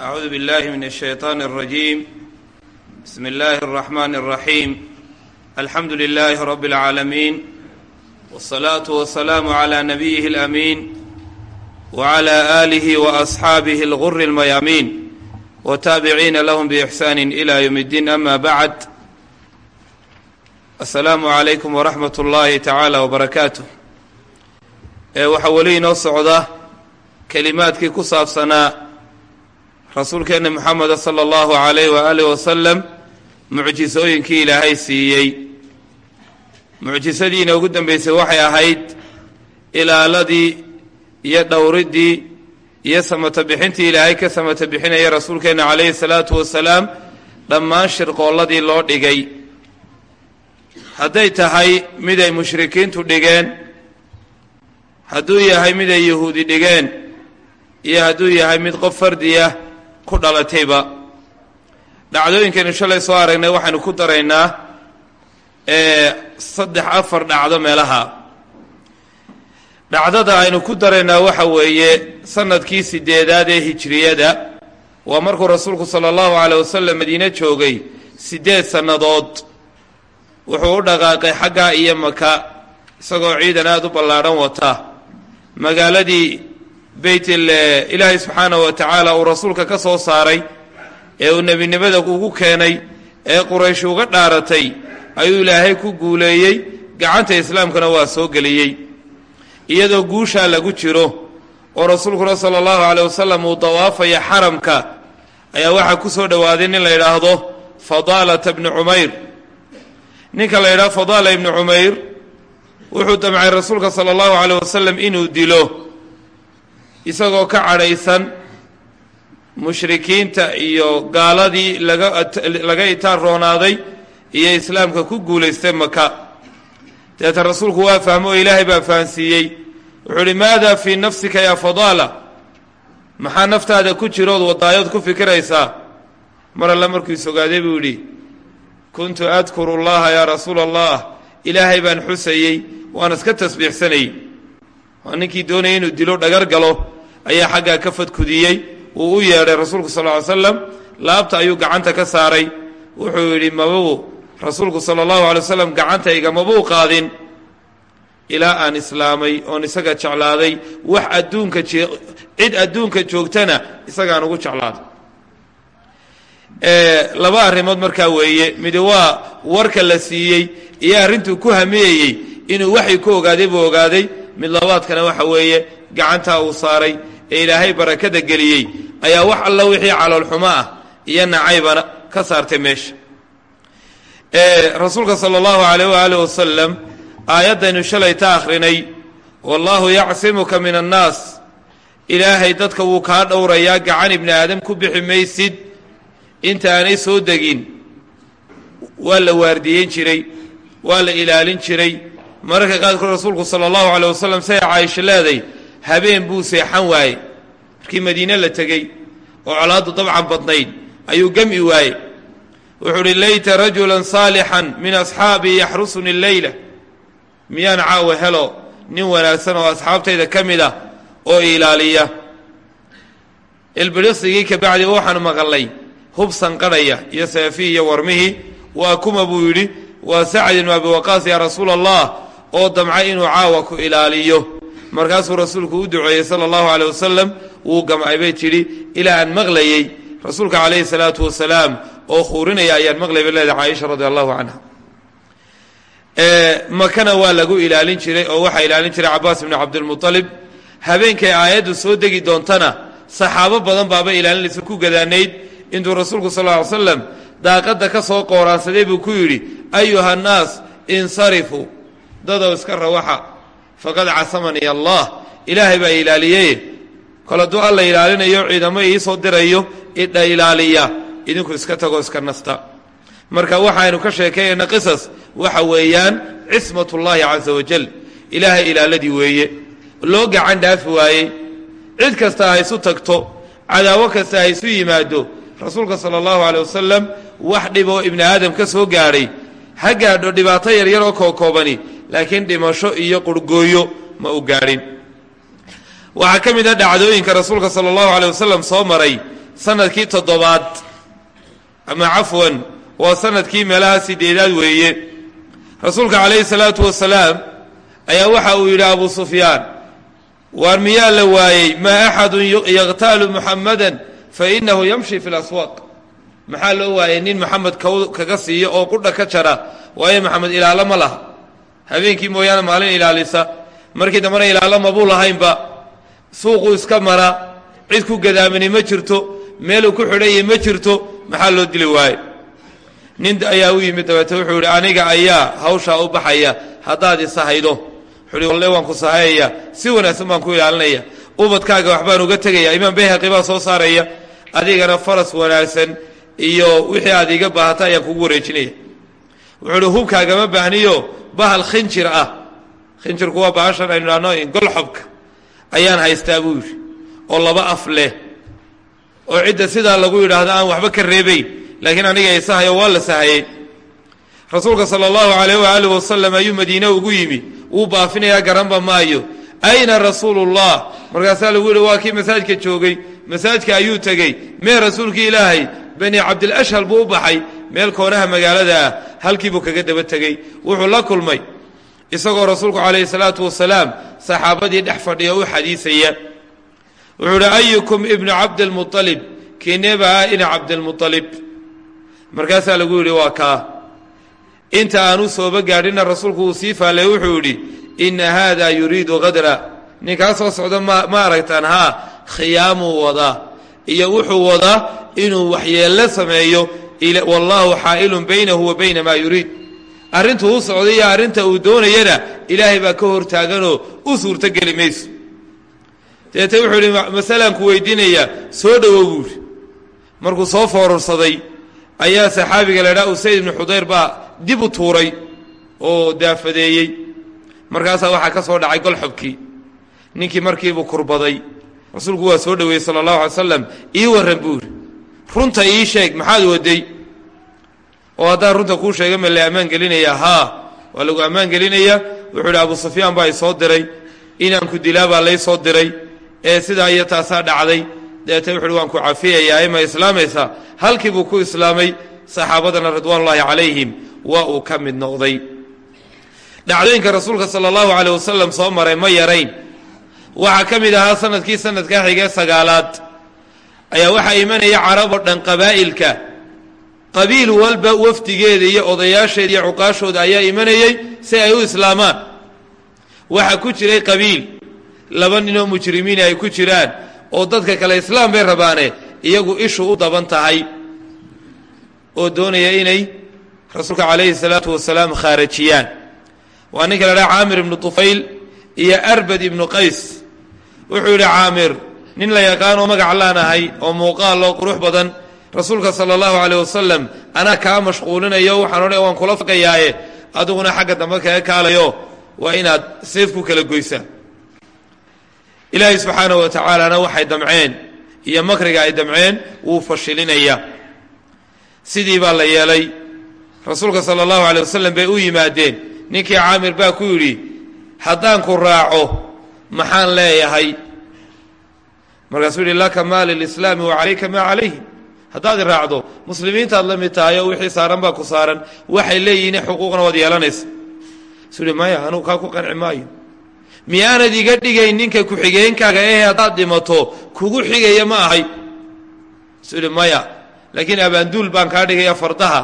أعوذ بالله من الشيطان الرجيم بسم الله الرحمن الرحيم الحمد لله رب العالمين والصلاة والسلام على نبيه الأمين وعلى آله وأصحابه الغر الميامين وتابعين لهم بإحسان إلى يوم الدين أما بعد السلام عليكم ورحمة الله تعالى وبركاته waxaa weli inoo socda kelimaadkii ku saabsanaa rasuulkeenna moxameda sala allahu calayh waaalih wasalam mucjisooyinkii ilaahay siiyey. Mucjisadiina ugu dambeysay waxay ahayd ilaaladii iyo dhowriddii iyo samata bixintii ilaahay ka samata bixinaya rasuulkeenna calayhi salaatu wasalaam dhammaan shirqoolladii loo dhigay. Hadday tahay mid ay mushrikiintu dhigeen hadduu yahay mid ay yahuudi dhigeen iyo hadduu yahay mid qof fardiya ku dhalatayba. Dhacdooyinkaynu shalay soo aragnay waxaynu ku daraynaa saddex afar dhacdo meelaha. Dhacdada aynu ku daraynaa waxa weeye sannadkii sideedaad ee hijriyada waa markuu rasuulku sala allahu caleyh wasalam madiine joogay siddeed sannadood. Wuxuu u dhaqaaqay xaggaa iyo maka isagoo ciidan aada u ballaadhan wata. Magaaladii beyt ilaahay subxaanahu wa tacaala uu rasuulka ka soo saaray ee uu nebinimada ugu keenay ee quraysh uga dhaaratay ayuu ilaahay ku guuleeyey gacanta islaamkana waa soo geliyey. Iyadoo guushaa lagu jiro oo rasuulkuna sala allahu caleyh wasalam uu dawaafaya xaramka ayaa waxaa ku soo dhowaaday nin la yidhaahdo fadaalata bni cumayr. Ninka la yidhahdo fadaala ibni cumayr wuxuu damcay rasuulka sala allahu caleyh wasalam inuu dilo isagoo ka cadhaysan mushrikiinta iyo gaaladii laga laga itaan roonaaday iyo islaamka ku guulaystay maka deeta rasuulku waa fahmo oo ilaahay baa fahansiiyey. Wuxuu uhi maada fii nafsika yaa fadaala? Maxaa naftaada ku jirood wadaayood ku fikiraysaa? Mar alle markuu isogaaday buu yidhi kuntu adkuru llaha yaa rasuula allah ilaahay baan xusayey waan iska tasbiixsanayey. Waa ninkii doonayay inuu dilo dhagar galo ayaa xaggaa ka fadkudiyey wuu u yeedhay rasuulku sal ly slam laabta ayuu gacanta ka saaray. Wuxuu yidhi mabuu rasuulku sala allahu alay waslam gacantayga mabuu qaadin? Ilaa aan islaamay oon isaga jeclaaday wax adduunka cid adduunka joogtana isagaan ugu jeclaaday laba arrimood markaa weeye. Midi waa warka la siiyey iyo arrintuu ku hamiyeyey inuu waxay ku ogaaday buu ogaaday. Mid labaadkana waxa weeye gacantaa uu saaray ee ilaahay barakada geliyey ayaa wax alla wixii caloolxumo ah iyo nacaybana ka saartay meesha. Rasuulka sala allahu alayh waaalih wasalam aayaddaynu shalay ta akhrinay wallaahu yacsimuka min annaas. Ilaahay dadka wuu kaa dhowrayaa gacan ibni aadam ku bixi maysid. Inta aanay soo degin waa la waardiyeyn jiray waa la ilaalin jiray. Mararka qaarkood rasuulku sala allahu caleyh wasalam say caaisho leeday habeen buu seexan waaye markii madiine la tegey oo colaaddu dabcan badnayd ayuu gami waaye wuxuu uhi layta rajulan saalixan min asxaabii yaxrusuni leyla miyaan caawa helo nin wanaagsan oo asxaabtayda ka mid ah oo ilaaliya. Ilbiriqsigii ka bacdi waxaanu maqalnay hub sanqadhaya iyo seefii iyo warmihii. Waa kuma buu yidhi waa sacd ibnu abi waqaas rasuula allah oo damcay inuu caawa ku ilaaliyo markaasuu rasuulku u duceeyey sala allahu caleyh wasalam wuu gamcay bay tidhi ilaa aan maqlayey. Rasuulka calayhi salaatu wasalaam oo khuurinaya ayaan maqlay bay leedahay caaisha radi allahu canha makana waa lagu ilaalin jiray oo waxaa ilaalin jiray cabaas ibnu cabdilmualib habeenkay aayaddu soo degi doontana saxaabo badan baaba ilaalinaysa ku gadaanayd. Intuu rasuulku sal ly slam daaqadda ka soo qooraansaday buu ku yidhi ayuha annaas insarifuu dadow iska rawaxa faqad casamanii allah. Ilaahay baa ilaaliyey. Kol hadduu alla ilaalinayo ciidamo iisoo dirayo idha ilaaliya. Idinku iska tagoo iska nasta. Marka waxaynu ka sheekeynayna qisas waxa weeyaan cismatullaahi casa wajal. Ilaahay ilaaladii weeye. Loo gacan dhaafi waayey cid kasta ha isu tagto cadaawo kasta ha isu yimaado. Rasuulka sala allahu caley wasalam wax dhib oo ibni aadam ka soo gaadhay ha gaadho dhibaato yaryar oo kookoobani laakiin dhimasho iyo qurhgooyo ma u gaadhin waxaa ka mid ah dhacdooyinka rasuulka sala allahu caley wasalam soo maray sannadkii toddobaad. Ama cafwan waa sannadkii meelaha sideedaad weeye. Rasuulka calayhi salaatu wasalaam ayaa waxa uu yidhi abu sufyaan waar miyaa la waayey? Maa axadun yaqtaalu muxamadan fa inahu yamshi fi laswaaq maxaa loo waayey? Nin maxamed kaga siiyo oo qudha ka jara waayo maxamed ilaalo ma laha habeenkii mooyaane maalin ilaalisa. Markii dambena ilaalo mabuu lahaynba. Suuquu iska mara. Cid ku gadaamani ma jirto. Meeluu ku xidhanya ma jirto. Maxaa loo dili waaye? Nin ayaa u yimid dabeete wuxuu yihi aniga ayaa hawshaa u baxaya. Haddaad isahaydo wuxuu walle waan ku sahayaya si wanaagsan baan ku ilaalinaya. Ubadkaaga waxbaan uga tegaya. Imaam bayhaqi baa soo saaraya. Adigana faras wanaagsan iyo wixii aad iga baahata ayaan kugu wareejinaya. Wuxuu uhi hubkaagama baahniyo bahal khinjir ah. Khinjirku waa bahashan aynu idhahno golxobka ayaan haystaa buu yidhi. Oo laba af leh. Oo cidda sidaa lagu yidhaahdo aan waxba ka reebayn. Laakiin aniga isahayo waa la sahayey rasuulka sala allahu alayh waaalih wasalam ayuu madiine ugu yimi. Wuu baafinayaa garanba maayo. Ayna rasuulullah? Markaasaa lagu yihi waa kii masaajka joogay. Masaajka ayuu tegey. Mee rasuulkii ilaahay? Bani cabdilashhal buu u baxay. Meel koonaha magaalada ah halkiibuu kaga daba tegey. Wuxuu la kulmay isagoo rasuulku calayhi salaatu wasalaam saxaabadii dhex fadhiya u xadiisaya. Wuxuu uhi ayukum ibnu cabdilmualib kineeba ah ina cabdilmualib markaasaa lagu yidhi waa kaa. Inta aan u sooba gaadhina rasuulku uu sii faallay wuxuu yidhi inna haada yuriidu qadra ninkaa soo socda ma aragtaan haa khiyaamuu wadaa. Iyo wuxuu wadaa inuu waxyeello sameeyo wallaahu xaa'ilun baynahu wa bayna maa yuriid arrintuu socday iyo arrinta uu doonayana ilaahay baa ka hortaaganoo u suurtogeli mayso deete wuxuu yidhi masalaan ku weydiinayaa soo dhowow buu yidhi markuu soo foorarsaday ayaa saxaabiga la idhaha usayd ibnu xudayr baa dib u tuuray oo daafadeeyey markaasaa waxaa ka soo dhacay golxobkii ninkii markiibuu kurbaday rasuulku waa soo dhoweeyey sala allahu alay slam ii warran buu yidhi runta ii sheeg maxaad waday? Oo haddaan runta kuu sheega ma la ammaan gelinayaa haa waa lagu ammaan gelinayaa wuxuu idhi abu sufyaan baa isoo diray. Inaan ku dilaa baa lay soo diray. Ee sidaa iyo taasaa dhacday. Deete wuxu uhi waan ku cafiyayaa ima islaamaysaa halkii buu ku islaamay saxaabadana ridwaanullaahi calayhim waa uu ka mid noqday. Dhacdooyinka rasuulka sala allahu caleyh wasalam soo maray ma yarayn. Waxaa ka mid ahaa sannadkii sanadka xigee sagaalaad ayaa waxaa imanaya carab oo dhan qabaa'ilka. Qabiil walba wafdigeeda iyo odayaasheeda iyo cuqaashooda ayaa imanayey si ay u islaamaan. Waxaa ku jiray qabiil. Laba ninoo mujrimiin ay ku jiraan oo dadka kale islaam bay rabaane iyagu ishu u daban tahay. Oo doonaya inay rasuulka calayhi salaatu wasalaam khaarajiyaan. Waa ninka la dhaha caamir ibnu tufayl iyo arbad ibnu qays. Wuxuu yidhi caamir nin la yaqaanoo magac laanahay oo muuqaal oo qurux badan. Rasuulka sala allahu caleyh wasalam anaa kaa mashquulinayo waxaan odhan waan kula faqayaaye. Adiguna xagga dambe kaga kaalayo waa inaad seef ku kala goysaa. Ilaahay subxaanahu wa tacaalana waxay damceen iyo makriga ay damceen wuu fashilinaya sidii baa la yeelay rasuulka sala allahu aleyh wasalam bay u yimaadeen. Ninkii caamir baa ku yidhi haddaan ku raaco maxaan leeyahay markaasuu yidhi laka maa lilislaami wa calayka maa calayhim haddaad raacdo muslimiintaad la mid tahay oo wixii saaran baa ku saaran waxay leeyihiin xuquuqna waad yeelanaysa. Suu yidhi maya anugu kaa ku qanci maayo. Miyaanad iga dhigayn ninka ku-xigeenkaaga ehe haddaad dhimato kugu xigaya ma ahay. Suu yidhi maya laakiin abaanduul baan kaa dhigaya fardaha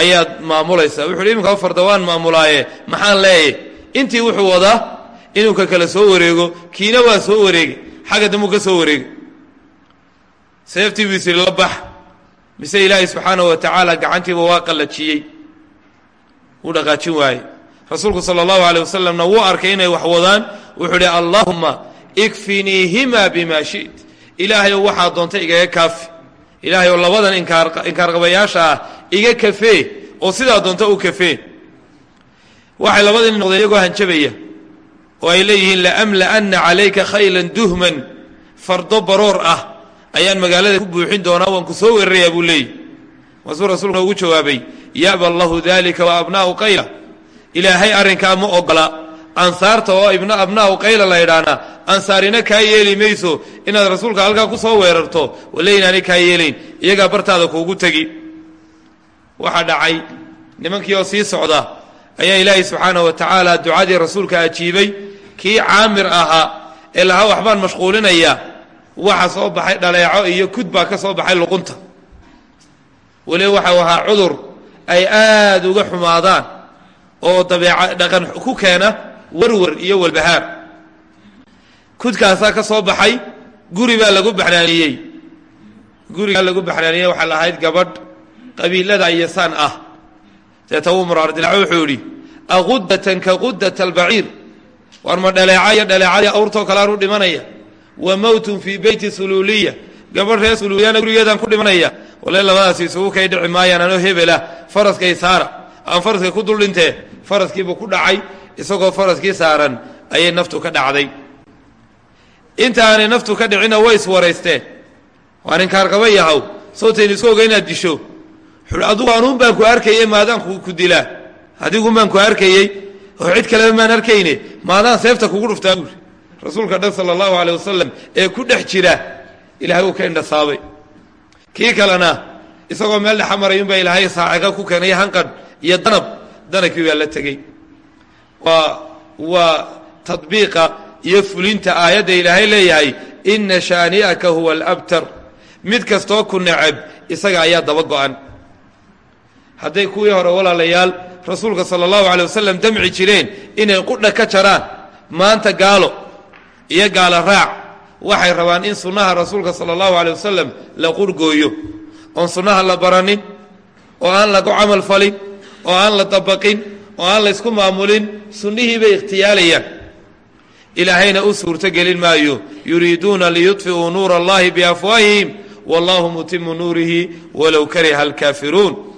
ayaad maamulaysaa. Wuxu uhi iminkaa farda waan maamulaaye maxaan leeyahy intii wuxuu wadaa inuu ka kale soo wareego kiina waa soo wareegay xagga dambuu ka soo wareegay. Seeftii buu isiri la bax mise ilaahay subxaanahu wa tacaala gacantiiba waa qallajiyey. Wuu dhaqaajin waaye rasuulku sala allahu aleyh wasalamna wuu arkay inay wax wadaan. Wuxuu idhi allaahuma ikfiniihima bima shi't. Ilaahayow waxaad doontay igaga kaafi. Ilaahay oo labadan inkaarqabayaasha ah iga kafee. Oo sidaa doonta u kafee. Waxay labadii noqdeen iyagoo hanjabaya oo ay leeyihiin laamla'anna calayka khaylan duhman. Fardo baroor ah ayaan magaalada ku buuxin doonaa waan ku soo weerarayaa buu leeyihi waasuu rasuulkuna ugu jawaabay ya'ba allahu dalika wa abnaa'u qayla. Ilaahay arrinkaa ma ogola. Ansaarta oo abnaa'u qayla la ydhaana ansaarina kaa yeeli mayso inaad rasuulka halkaa ku soo weerarto. Wale inaanay kaa yeelayn iyagaa bartaada kuugu tegi. Waxaa dhacay nimankii oo sii socda ayaa ilaahay subxaanahu wa tacaala ducadii rasuulka ajiibay. Kii caamir ahaa ee lahaa waxbaan mashquulinaya waxa soo baxay dhaleeco iyo kud baa ka soo baxay luqunta. Weliba waxau ahaa cudur ay aada uga xumaadaan oo dabeeca dhaqan ku keena warwar iyo walbahaar. Kudkaasaa ka soo baxay guri baa lagu baxnaaniyey. Gurigaa lagu baxnaaniyey waxaa la gabadh qabiilada ayasaan ah deeta wuu muraardilaaco wuxuu idhi aqudatan ka qudat albaciir. War ma dhaleeca iyo dhaleecadii awrtoo kale aan u dhimanaya. Wa mowtun fii beyti suluuliya gabadh reer suluuliyana gurigeedaan ku dhimanaya. Wale labadaasi isugu kay dhici maayaan anoo hebela faraskay saara. Aan faraska ku dul dhintee faraskiibuu ku dhacay isagoo faraskii saaran ayay naftu ka dhacday. Inta aanay naftu ka dhicina way iswaraysteen waa ninkaarqaba yahaw sawtaynu isku oga disho xul adugu anuun baan ku arkayey maadaan ku dilaa. Adigun baan ku arkayey oo cid kaleba maan arkayne maadaan seefta kugu dhuftaa buuri rasuulka dhan sala allahu aleyh wasalam ee ku dhex jira ilahay uu ka indhasaabay. Kii kalena isagoo meel dhexa marayunbaa ilaahay saaciqa ku keenay hanqadh iyo danab. Danabkii baa la tegey. Waa waa tadbiiqa iyo fulinta aayadda ilaahay leeyahay ina shaani'aka huwa alabtar. Mid kastoo ku neceb isaga ayaa daba go-an hadday kuwii hore walaalayaal rasuulka sala allahu alay wasalam damci jireen inay qudha ka jaraan maanta gaalo iyo gaalo raac. Waxay rabaan in sunnaha rasuulka sala allahu alay wasalam la qurhgooyo oon sunnaha la baranin oo aan lagu camal falin oo aan la dabaqin oo aan la ysku maamulin sunnihii bay ikhtiyaalayaan ilaahayna u suurto gelin maayo yuriiduuna liyudfi'uu nuura allahi biafwaahihim wallahu mutimu nuurihi walow kariha alkaafiruun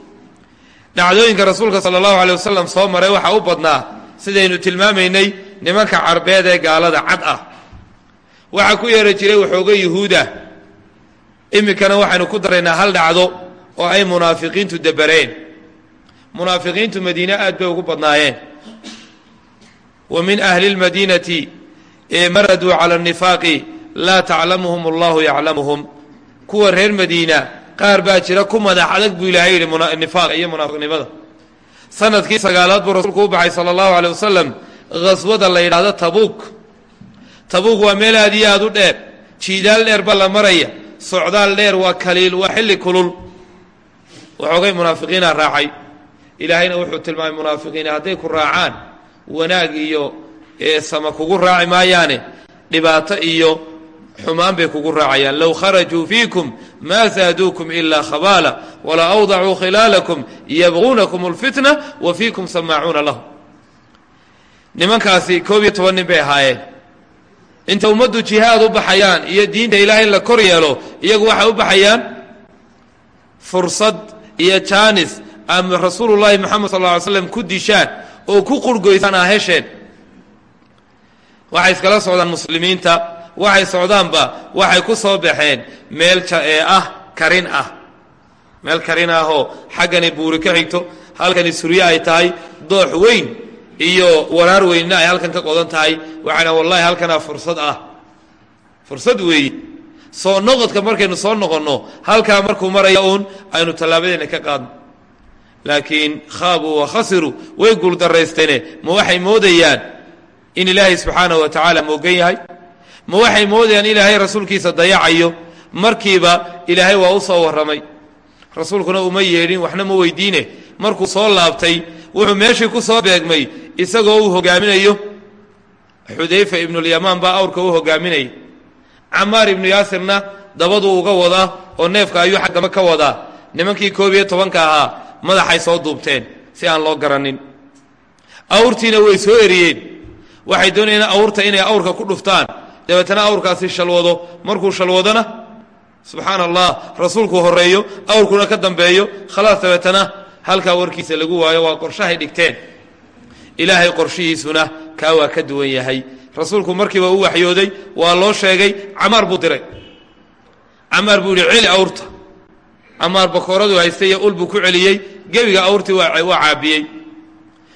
dhacdooyinka rasuulka sala allahu alay wasalam soo maray waxaa u badnaa sidaynu tilmaamaynay nimanka carbeed ee gaalada cad ah. Waxaa ku yeeri jiray waxooga yuhuudah iminkana waxaynu ku daraynaa hal dhacdo oo ay munaafiqiintu dabareen. Munaafiqiintu madiine aad bay ugu badnaayeen. Wa min ahli lmadiinati maraduu cala nifaaqi laa taclamuhum allahu yaclamuhum kuwa reer madiina qaar baa jira ku madax adag buu ilaahay yidhi nifaaq iyo munaafiqnimada. Sanadkii sagaalaad buu rasuulku u baxay sala allahu aleyh wasalam ghaswada la yidhaahdo tabuuk. Tabuuk waa meel aad iyo aad u dheer jiidaal dheer baa la maraya socdaal dheer waa kaliil waa xilli kulul. Waxoogay munaafiqiina raacay. Ilaahayna wuxuu tilmaamay munaafiqiina hadday ku raacaan wanaag iyo sama kugu raaci maayaane dhibaato iyo xumaan bay kugu raacayaan. Low kharajuu fiikum maa saaduukum ilaa khabaala wala awdacuu khilaalakum yabquunakum اlfitna wa fiikum samaacuuna lahu. Nimankaasi koob iyo toban nin bay ahaayeen. Inta ummaddu jihaad u baxayaan iyo diinta ilaahay la kor yeelo iyagu waxay u baxayaan fursad iyo jaanis ama rasuulu llaahi sal ly slam ku dishaan oo ku qurgoysaan aa hesheen waxay iskala socdaan muslimiinta waxay socdaanba waxay ku soo baxeen meel ee ah karin ah. Meel karin ahoo xaggani buuri ka xigto halkani surye ay tahay doox weyn iyo waraar weynna ay halkan ka qodan tahay. Waxayna wallahi halkanaa fursad ah. Fursad weeye soo noqodka markaynu soo noqonno halkaa markuu maraya uun aynu tallaabadeena ka qaadno. Laakiin khaabuu wa khasiruu way guuldarraysteene ma waxay moodayaan in ilaahay subxaanahu wa tacaala moogan yahay ma waxay moodayaan ilaahay rasuulkiisa dayacayo? Markiiba ilaahay waa u soo warramay. Rasuulkuna uma yeedhin waxna ma weydiine. Markuu soo laabtay wuxuu meeshii ku soo beegmay isagoo uu hogaaminayo xudayfa ibnulyamaan baa awrka u hogaaminaya camaar ibnu yaasirna dabaduu uga wadaa oo neefka ayuu xaggama ka wadaa nimankii koob iyo tobanka ahaa madaxay soo duubteen si aan loo garanin. Awrtiina way soo eriyeen. Waxay doonayeen awrta inay awrka ku dhuftaan dabeetana awrkaasi shalwado. Markuu shalwadona subxaana allah rasuulku horeeyo awrkuna ka dambeeyo khalaas dabeetana halkaa warkiisa lagu waayo waa qorshahay dhigteen. Ilaahay qorshihiisuna kaa waa ka duwan yahay. Rasuulku markiiba u waxyooday waa loo sheegay camaar buu diray. Camaar buu yihi celi awrta. Camaar bakooradu haystay iyo ul buu ku celiyey. Gebiga awrtii waa caabiyey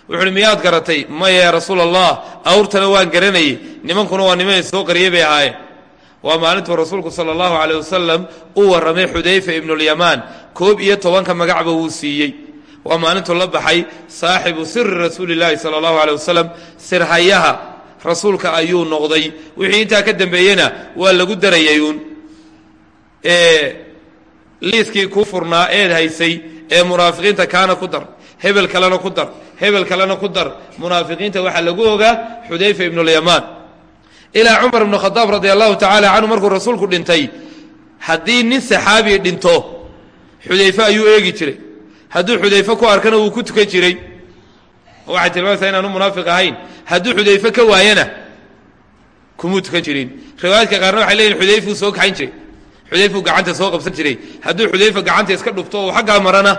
wuxu uhi miyaad garatay? Maya yaa rasuula allah awrtana waan garanayay nimankuna waa niman soo qariyay bay ahaayeen. Waa maalintuu rasuulku sala allahu caleyh wasalam u warramay xudayfa ibnulyamaan koob iyo tobanka magacba wuu siiyey. Waa maalintuu la baxay saaxibu siri rasuuli llaahi sala allahu aleyh wasalam sirhayaha rasuulka ayuu noqday. Wixii intaa ka dambeeyena waa lagu darayay uun. Liiskii kuu furnaa eed haysay ee munaafiqiinta kaana ku dar hebel kalena ku dar hebel kalena ku dar. Munaafiqiinta waxaa lagu ogaa xudayfa ibnulyamaan ilaa cumar ibnu khadaab radi allahu tacaala canhu markuu rasuulku dhintay haddii nin saxaabi dhinto xudayfe ayuu eegi jiray. Hadduu xudayfe ku arkana wuu ku tukan jiray. Waxay tilmaamaysaa inaanu munaafiq ahayn. Hadduu xudayfe ka waayana kumuu tukan jirin. Riwaayaadka qaarna waxay leeyihiin xudayfuu soo kaxayn jiray. Xudayfuu gacanta soo qabsan jiray. Hadduu xudayfa gacanta iska dhufto uu xaggaa marana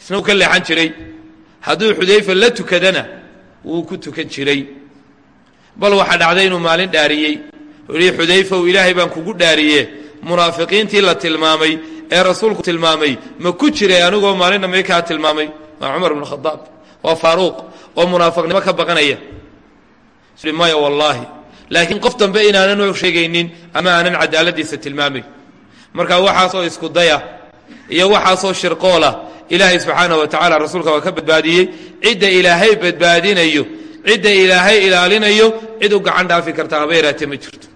isna uu ka leexan jiray hadduu xudayfa la tukadana wuu ku tukan jiray. Bal waxaa dhacday inuu maalin dhaariyey. Uhi xudayfaw ilaahay baan kugu dhaariye. Munaafiqiintii la tilmaamay ee rasuulku tilmaamay ma ku jiray anigoo maalinna may kaa tilmaamay. Waa cumar ibnu khadaab waa faaruuq oo munaafiqnimo ka baqanaya. Maya wallaahi laakiin qof dambe inaanan u sheegaynin ama aanan cadaaladiisa tilmaamay. Marka waxaasoo isku daya iyo waxaasoo shirqoola ilaahay subxaanah wa tacaala rasuulka waa ka badbaadiyey. Cidda ilaahay badbaadinayo cidda ilaahay ilaalinayo cid u gacan dhaafi karta haba ma jirto.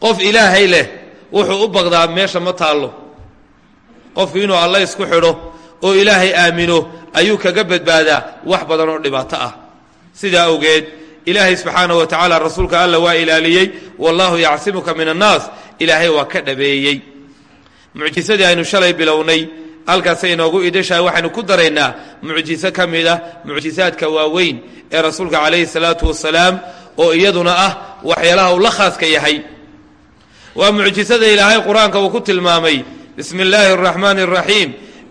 Qof ilaahay leh wuxuu u baqdaa meesha ma taallo. Qofku inuu alla isku xidho oo ilaahay aamino ayuu kaga badbaadaa wax badan oo dhibaato ah. Sidaa awgeed ilaahay subxaanah wa tacaala rasuulka alla waa ilaaliyey. Wallahu yacsimuka min annaas. Ilaahay waa ka dhabeeyey. Mucjisadii aynu shalay bilownay halkaasay inoogu idashahay waxaynu ku daraynaa mucjiso ka mid ah mucjisaadka waaweyn ee rasuulka calayhi salaatu wasalaam oo iyaduna ah waxyaalaha uu la khaaska yahay. Waa mucjisada ilaahay qur'aanka uu ku tilmaamay bismi illaahi araxmaani araxiim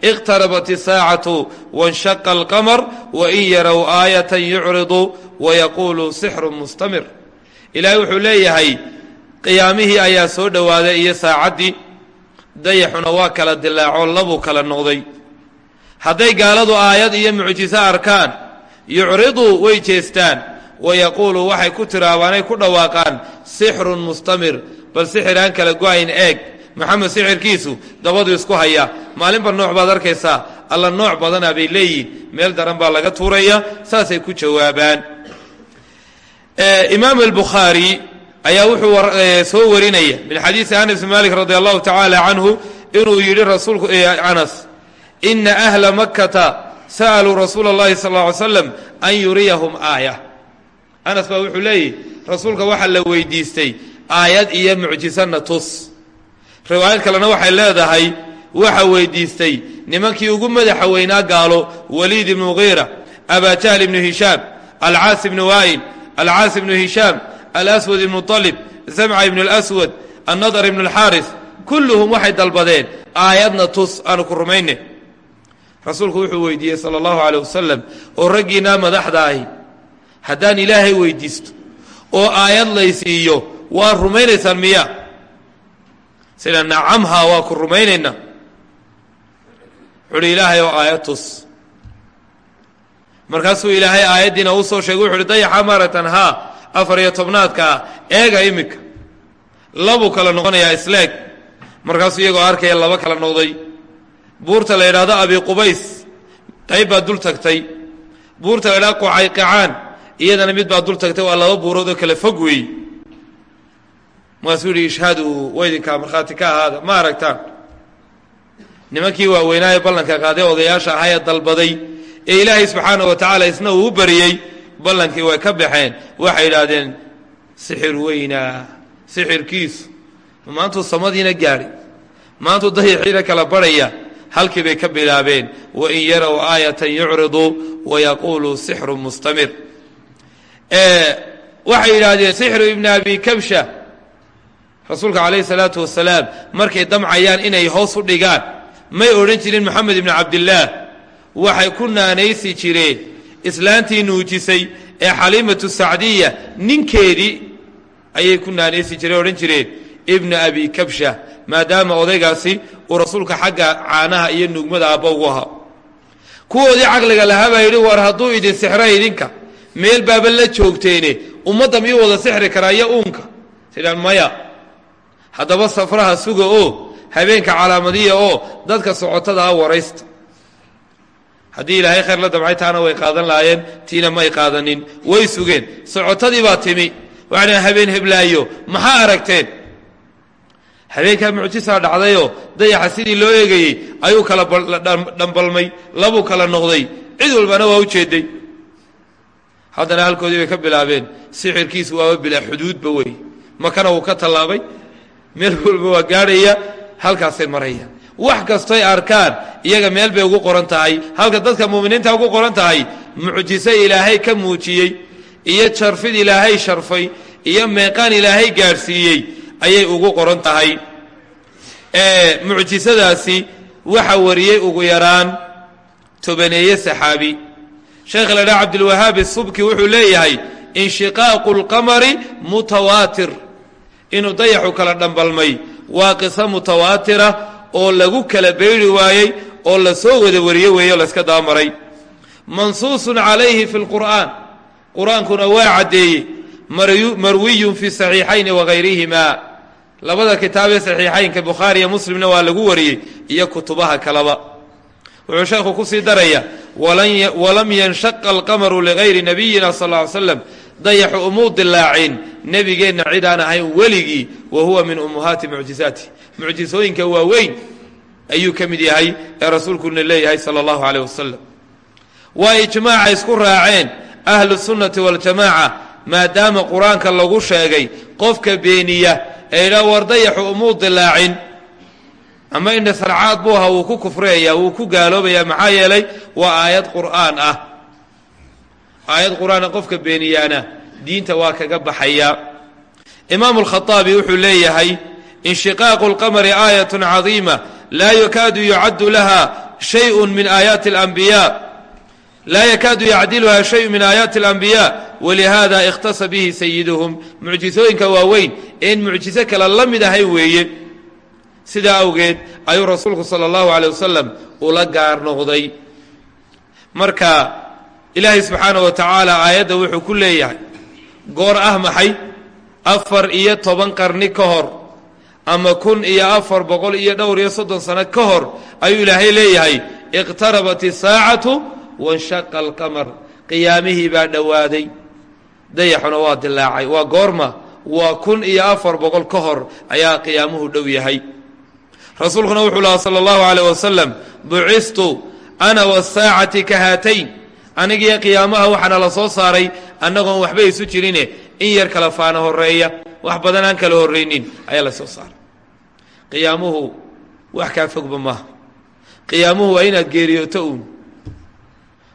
iqtarabat isaacatu wanshaqa alqamar wain yarow aayatan yucridu wayaquulu sixrun mustamir. Ilaahay wuxuu leeyahay qiyaamihii ayaa soo dhowaaday iyo saacaddii dayaxuna waa kala dilaacoo labuu kala noqday. Hadday gaaladu aayad iyo mucjiso arkaan yucriduu way jeestaan wayaquulu waxay ku tiraabaanay ku dhawaaqaan sixrun mustamir. Bal sixir aan kala go'ayn eeg. Maxamed sixirkiisu dabadu isku haya. Maalinba nooc baad arkaysaa. Alla nooc badana bay leeyihiin meel daran baa laga tuuraya saasay ku jawaabaan. Imaam albukhaari ayaa wuxuu soo warinaya min xadiisi anas bn malik radi allahu tacaala canhu inuu yidhi rasuulku anas ina ahla makkata sa'aluu rasuula اllahi sal lla ly slam an yuriyahum aaya. Anas baa wuxuu leeyahy rasuulka waxaa la weydiistay aayad iyo mucjisana tus. Riwaayad kalena waxay leedahay waxa weydiistay nimankii ugu madaxa weynaa gaalo waliid ibnu mugiira abajahl ibnu hishaam alcaas ibnu waa'il alcaas ibnu hishaam alaswad ibnu alib samca ibnu اlaswad annadar ibnu اlxaaris kulluhum waxay dalbadeen. Aayadna tus aanu ku rumayne. Rasuulku wuxuu weydiiyey sala allahu caleyh wasalam oo raggiinaa madaxda ahi haddaan ilaahay weydiisto oo aayad laysiiyo waa rumaynaysaan miya sida nacamha waa ku rumaynaynaa wuxuuhi ilaahay oo aayad afar iyo tobnaadka ah eega iminka. Labuu kala noqonayaa isleeg. Markaasuu iyagoo arkaya laba kala noqday. Buurta la yidhaahdo abi qubays qayb baa dul tagtay. Buurta la yidhahdo qucayqicaan iyadana mid baa dul tagtay waa laba buurood oo kale fog weey markaasuu yihi ishhaadu waydinkaa markhaati ka ahaada ma aragtaan. Nimankii waaweynaaye ballanka qaaday odayaasha ahaa ee dalbaday ee ilaahay subxaana wa tacaala isna uu u bariyey ballankii way ka baxeen waxay yidhaahdeen sixir weynaa sixirkiisu maantuu samadiina gaadhay maantuu dayaxiina kala barhaya halkii bay ka bilaabeen wain yarow aayatan yucridu wayaquulu sixru mustamir. Waxay yidhaahdeen sixru ibni abi kabsha. Rasuulka calayhi salaatu wasalaam markay damcayaan inay hoos u dhigaan may odhan jirin moxamed ibni cabdillaah waxay ku naanaysi jireen islaantii nuujisay ee xaliimatu sacdiya ninkeedii ayay ku naanaysi jireen odhan jireen ibna abi kabsha maadaama odaygaasi uu rasuulka xagga caanaha iyo nuugmada aabba ugu ahaa. Kuwoodii caqliga lahaa baa yidhi war hadduu idin sixro idinka meel baaba la joogteene ummadda miyuu wada sixri karaa iyo uunka? Sidhaan maya haddaba safraha suga oo habeenka calaamadiya oo dadka socotada ah waraysta haddii ilaahay khayr la damcay taana way qaadan lahaayeen tiina may qaadanin. Way sugeen. Socotadii baa timi. Waxaana habeen heblaayo. Maxaa aragteen? Habeenkaa mucjisaa dhacdayoo dayaxa sidii loo eegayey ayuu kala dhambalmay labuu kala noqday. Cid walbana waa u jeeday. Haddana halkoodii bay ka bilaabeen. Sixirkiisu waaba bilaa xuduudba wey. Makana wuu ka tallaabay. Meel walba waa gaadhaya. Halkaasay maraya wax kastoy arkaan iyaga meel bay ugu qoran tahay. Halka dadka muuminiinta ugu qoran tahay mucjiso ilaahay ka muujiyey iyo sharfid ilaahay sharfay iyo meeqaan ilaahay gaadhsiiyey ayay ugu qoran tahay. Mucjisadaasi waxa wariyey ugu yaraan tobaneeye saxaabi. Sheekh la dhaha cabdilwahaab isubki wuxuu leeyahay inshiqaaqu lqamari mutawaatir. Inuu dayaxu kala dhambalmay. Waa qiso mutawaatira oo lagu kala beydhi waayey oo la soo wada wariyo weeyo layska dabamaray mansuusun calayhi fi lqur'aan qur'aankuna waa caddeeyey. Marwiyun fi saxiixayni wagayrihima labada kitaabee saxiixaynka bukhaari iyo muslimna waa lagu wariyey iyo kutubaha kaleba wuxuu sheekhu ku sii daraya walam yanshaqa alqamaru ligayri nabiyina sal ly slam dayaxu umuu dilaacin. Nebigeenna cid aan ahayn weligii wa huwa min ummuhaati mucjizaati. Mucjisooyinka waaweyn ayuu ka mid yahay ee rasuulkuna leeyahay sala allahu caleyh wasalam waa ijmaaca isku raaceen ahlu sunnati waljamaaca maadaama qur'aanka lagu sheegay qofka beeniya ee idhaa war dayaxu umuu dilaacin. Ama indha sarcaad buu ahaa ku kufriyaya wuu ku gaaloobayaa maxaa yeelay waa aayad qur'aan ah aayad qur'aana qofka beeniyaana diinta waa kaga baxayaa imaamu lkhaaabi wuxuu leeyahay inshiqaaqu lqamari aayat cadiima laa yakaadu yucaddu laha shayu min aayaati alambiyaa laa yakaadu yacdiluha shayu min aayaati alambiyaa walihada ikhtasa bihi sayiduhum mucjisooyinka waaweyn een mucjiso kale la mid ahay weeye. Sidaa awgeed ayuu rasuulku sala allahu caley wasalam ula gaar noqday. Marka ilaahay subxaanah wa tacaala aayadda wuxuu ku leeyahay goor ah maxay? Afar iyo toban qarni ka hor ama kun iyo afar boqol iyo dhowr iyo soddon sano ka hor ayuu ilaahay leeyahay iqtarabat isaacatu wanshaqa alqamar. Qiyaamihii baa dhowaaday dayaxuna waa dilaacay. Waa goorma waa kun iyo afar boqol ka hor ayaa qiyaamuhu dhow yahay. Rasuulkuna wuxuu lahaa sala allahu aleyh wasalam bucistu ana wasaacati ka haatayn anigiyo qiyaamaha waxaana la soo saaray annagoon waxba isu jirine in yar kala faana horreeya wax badan aan kala horraynin ayaa la soo saaray. Qiyaamuhu wax kaa fogba maaha. Qiyaamuhu waa inaad geeriyooto uun.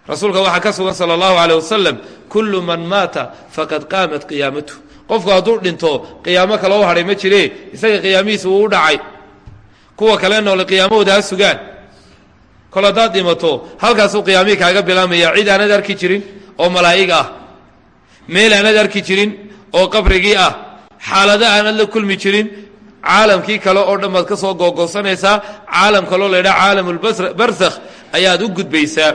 Rasuulka waxaa ka sugan sala allahu aleyh wasalam kullu man maata faqad qaamat qiyaamatu qofku hadduu dhinto qiyaamo kale u hadhay ma jire isaga qiyaamihiisa wuu u dhacay. Kuwa kale noole qiyaamahooda ha sugaan kol haddaad dhimato halkaasuu qiyaamihii kaaga bilaamaya cid aanad arki jirin oo malaa'ig ah meel aanad arki jirin oo qabrigii ah xaalado aanad la kulmi jirin caalamkii kale oo dhan baad ka soo googoosanaysaa caalam kaloo la ydhaha caalamulbarsakh ayaad u gudbaysaa.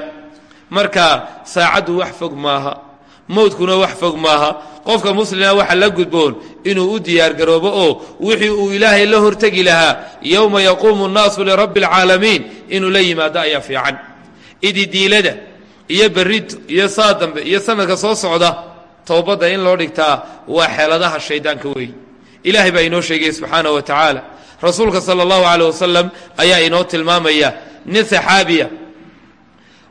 Marka saacaddu wax fog maaha mowdkuna wax fog maaha qofka muslima waxa la gudboon inuu u diyaargaroobo oo wixii uu ilaahay la hortegi lahaa yowma yaquumu nnaasu lirabbi alcaalamiin inuu la yimaado ayaa fiican. Ididiilada iyo berrito iyo saa dambe iyo sanadka soo socda towbadda in loo dhigtaa waa xeeladaha shaydaanka weey ilaahay baa inoo sheegaya subxaanahu wa tacaala. Rasuulka sala allahu caleyh wasalam ayaa inoo tilmaamaya nin saxaabiya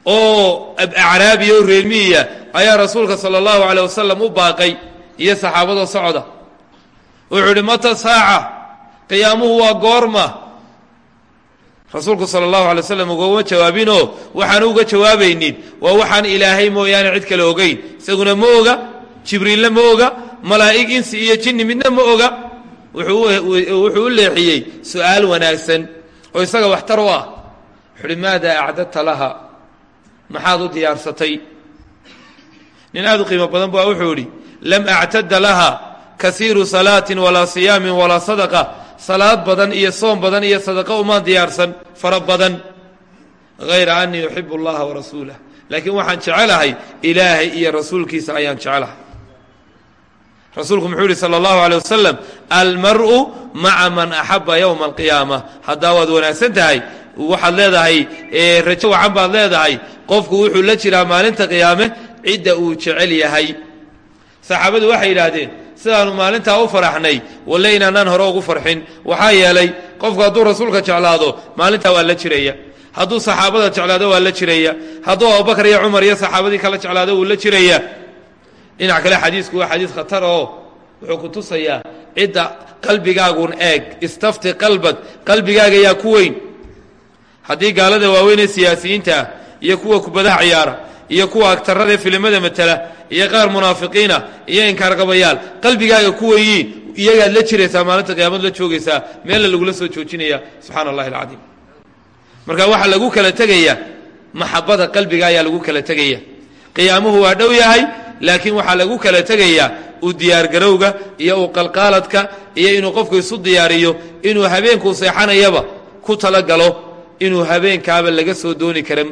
oo acraabiya oo reermiyiya ayaa rasuulka sala allahu caleyh wasalam u baaqay iyo saxaabada socda. Wuxuu idhi mata saaca? Qiyaamuhu waa goorma. Rasuulku sala allahu alay waslam ugama jawaabinoo waxaan uga jawaabaynin. Waa waxaan ilaahay mooyaane cid kale ogeyn. Isaguna ma oga jibriilna ma oga malaa'ig insi iyo jinni midna ma oga. Wuxuu u leexiyey su'aal wanaagsan oo isaga waxtar u ah. Wuxu uhi maada acdadta laha maxaad u diyaarsatay nin aad u qiimo badan ba wuxuu idhi lam actada laha kasiiru salaatin walaa siyaamin walaa sadaqa salaad badan iyo soom badan iyo sadaqo umaan diyaarsan fara badan hayra anii uxibu allaha warasuulah laakiin waxaan jecelahay ilaahay iyo rasuulkiisa ayaan jecelahay rasuulku muxuu yihi salى اllahu alيه wasalam almar'u maca man axaba ywma alqiyaama haddaa waad wanaagsan tahay waxaad leedahay rajo wacan baad leedahay qofku wuxuu la jiraa maalinta qiyaame cidda uu jecel yahay. Saxaabadu waxay yidhaahdeen sidaanu maalintaa u faraxnay walle inaanaan hore ugu farxin. Waxaa yeelay qofku hadduu rasuulka jeclaado maalintaa waa la jiraya. Hadduu saxaabada jeclaado waa la jiraya. Hadduu abubakar iyo cumar iyo saxaabadii kala jeclaado wuu la jiraya. Dhinac kale xadiisku waa xadiis khatar oo wuxuu ku tusayaa cidda qalbigaagun eeg istafti qalbag qalbigaaga yaa ku weyn haddii gaalada waaweyn ee siyaasiyiinta ah iyo kuwa kubadaha ciyaara iyo kuwa agtarada ee filimada matala iyo qaar munaafiqiina iyo inkaarqabayaal qalbigaaga ku weyiin iyagaad la jiraysaa maalinta qiyaamad la joogaysaa meella lagula soo joojinaya subxaana allahi alcadiim. Marka waxaa lagu kala tegaya maxabada qalbiga ayaa lagu kala tegaya qiyaamuhu waa dhow yahay laakiin waxaa lagu kala tegayaa u diyaargarowga iyo u qalqaaladka iyo inuu qofku isu diyaariyo inuu habeenkuu seexanayaba ku talagalo inuu habeenkaaba laga soo dooni kara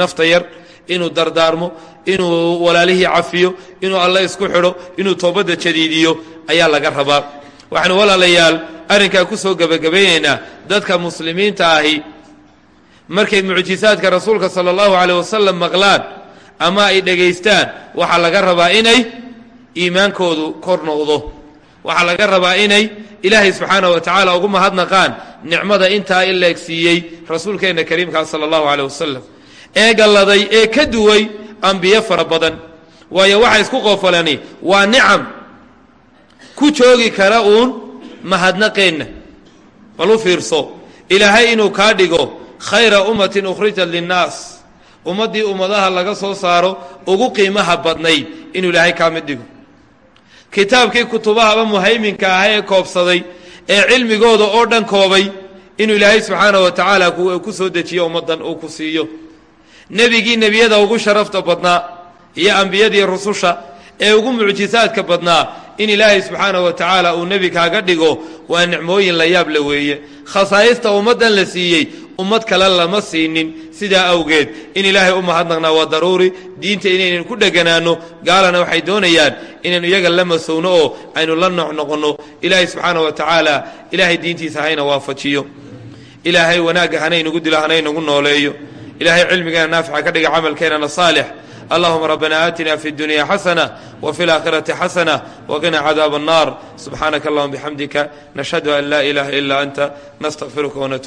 nafta yar inuu dardaarmo inuu walaalihii cafiyo inuu alle isku xidho inuu toobadda jadiidiyo ayaa laga rabaa. Waxaanu walaalayaal arrinkaa ku soo gebagabaynaynaa dadka muslimiinta ahi markay mucjisaadka rasuulka sala allahu caleyh wasalam maqlaan ama ay dhegaystaan waxaa laga rabaa inay iimaankoodu kor noqdo waxaa laga rabaa inay ilaahay subxaana wa tacaala ugu mahadnaqaan nicmada intaa in la egsiiyey rasuulkeenna kariimkaa sala allahu caleyh wasalam ee galladay ee ka duway ambiyo fara badan. Waayo waxa isku qoofalani waa nicam ku joogi kara uun mahadnaqeenna. Bal u fiirso? Ilaahay inuu kaa dhigo khayra ummatin ukhrijat linnaas. Ummaddii ummadaha laga soo saaro ugu qiimaha badnayd inuu ilaahay kaa mid dhigo kitaabkii kutubahaba muhayminka ah ee koobsaday ee cilmigooda oo dhan koobay inuu ilaahay subxaana wa tacaala ku soo dejiyo ummaddan uu ku siiyo. Nebigii nebiyada ugu sharafta badnaa iyo ambiyadii rususha ee ugu mucjisaadka badnaa in ilaahay subxaana wa tacaala uu nebi kaaga dhigo waa nicmooyin la yaab la weeye. Khasaa'ista ummaddan la siiyey ummad kale lama siinin. Sidaa awgeed in ilaahay u mahadnaqnaa waa daruuri. Diinta inaynan ku dheganaanno gaalana waxay doonayaan inaynu iyaga la masowno oo aynu la noqnoqonno ilaahay subxaana wa tacaala ilaahay diintiisa hayna waafajiyo. Ilaahay wanaagga hanaynagu dilo hanaynagu nooleeyo. Ilaahay cilmigeena naafica ka dhiga camalkeenana saalix اللهم ربنا آتنا في الدنيا حسنة وفي الآخرة حسنة وقنا عذاب النار سبحانك اللهم بحمدك نشهد أن لا إله إلا أنت نستغفرك ونتوب